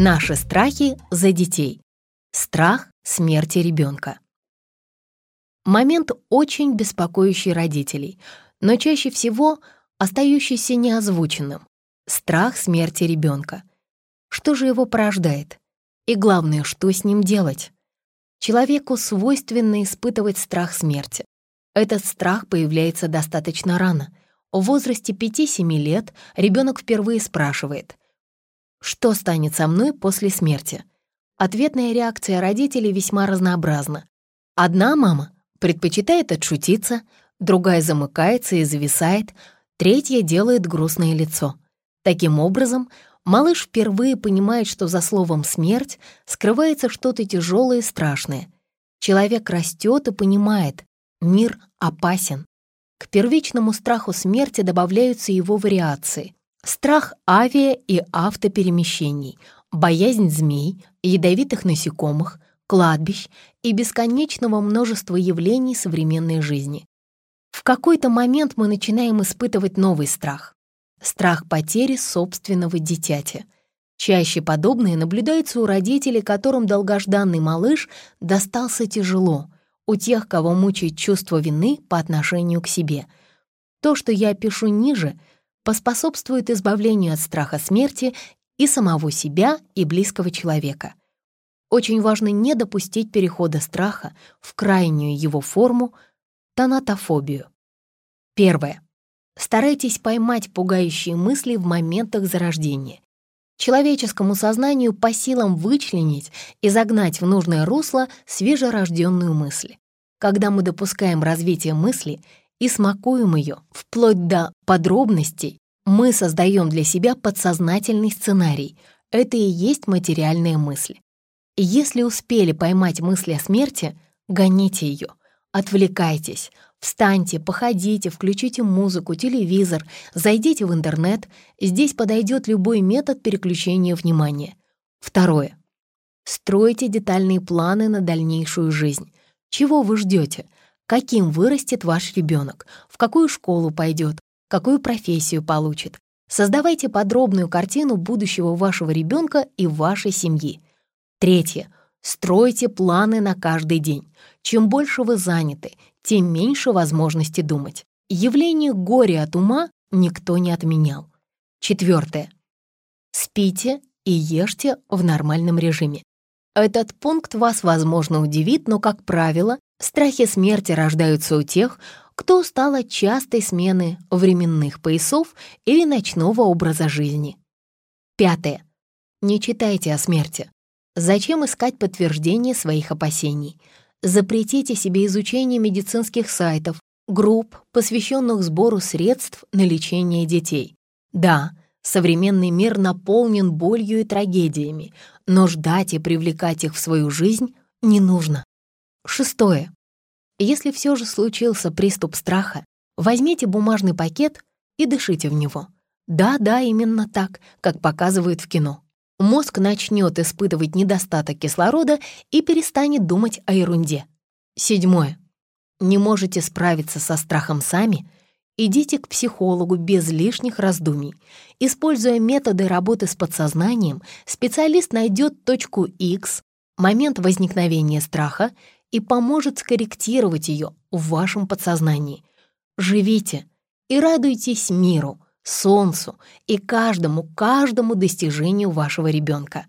Наши страхи за детей. Страх смерти ребенка. Момент очень беспокоящий родителей, но чаще всего остающийся неозвученным. Страх смерти ребенка. Что же его порождает? И главное, что с ним делать? Человеку свойственно испытывать страх смерти. Этот страх появляется достаточно рано. В возрасте 5-7 лет ребенок впервые спрашивает, что станет со мной после смерти? Ответная реакция родителей весьма разнообразна. Одна мама предпочитает отшутиться, другая замыкается и зависает, третья делает грустное лицо. Таким образом, малыш впервые понимает, что за словом «смерть» скрывается что-то тяжелое и страшное. Человек растет и понимает, мир опасен. К первичному страху смерти добавляются его вариации. Страх авиа- и автоперемещений, боязнь змей, ядовитых насекомых, кладбищ и бесконечного множества явлений современной жизни. В какой-то момент мы начинаем испытывать новый страх. Страх потери собственного дитяти. Чаще подобное наблюдается у родителей, которым долгожданный малыш достался тяжело, у тех, кого мучает чувство вины по отношению к себе. То, что я пишу ниже — поспособствует избавлению от страха смерти и самого себя, и близкого человека. Очень важно не допустить перехода страха в крайнюю его форму — тонатофобию. Первое. Старайтесь поймать пугающие мысли в моментах зарождения. Человеческому сознанию по силам вычленить и загнать в нужное русло свежерожденную мысль. Когда мы допускаем развитие мысли и смакуем ее вплоть до подробностей, мы создаем для себя подсознательный сценарий. Это и есть материальные мысли. Если успели поймать мысли о смерти, гоните ее, отвлекайтесь, встаньте, походите, включите музыку, телевизор, зайдите в интернет. Здесь подойдет любой метод переключения внимания. Второе. Стройте детальные планы на дальнейшую жизнь. Чего вы ждете? Каким вырастет ваш ребенок, в какую школу пойдет, какую профессию получит. Создавайте подробную картину будущего вашего ребенка и вашей семьи. Третье. Стройте планы на каждый день. Чем больше вы заняты, тем меньше возможности думать. Явление горя от ума никто не отменял. Четвертое. Спите и ешьте в нормальном режиме. Этот пункт вас, возможно, удивит, но, как правило, Страхи смерти рождаются у тех, кто устал от частой смены временных поясов или ночного образа жизни. Пятое. Не читайте о смерти. Зачем искать подтверждение своих опасений? Запретите себе изучение медицинских сайтов, групп, посвященных сбору средств на лечение детей. Да, современный мир наполнен болью и трагедиями, но ждать и привлекать их в свою жизнь не нужно. Шестое. Если все же случился приступ страха, возьмите бумажный пакет и дышите в него. Да-да, именно так, как показывают в кино. Мозг начнет испытывать недостаток кислорода и перестанет думать о ерунде. Седьмое. Не можете справиться со страхом сами? Идите к психологу без лишних раздумий. Используя методы работы с подсознанием, специалист найдет точку X, момент возникновения страха и поможет скорректировать ее в вашем подсознании. Живите и радуйтесь миру, солнцу и каждому, каждому достижению вашего ребенка.